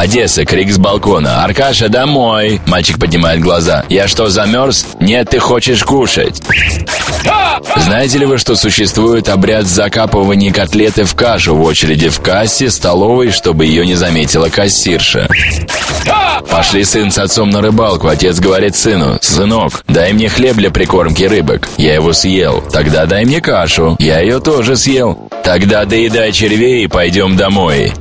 Одесса, крик с балкона. «Аркаша, домой!» Мальчик поднимает глаза. «Я что, замерз?» «Нет, ты хочешь кушать!» Знаете ли вы, что существует обряд закапывания котлеты в кашу в очереди в кассе, столовой, чтобы ее не заметила кассирша? Пошли сын с отцом на рыбалку. Отец говорит сыну, «Сынок, дай мне хлеб для прикормки рыбок». Я его съел. Тогда дай мне кашу. Я ее тоже съел. Тогда доедай червей и пойдем домой.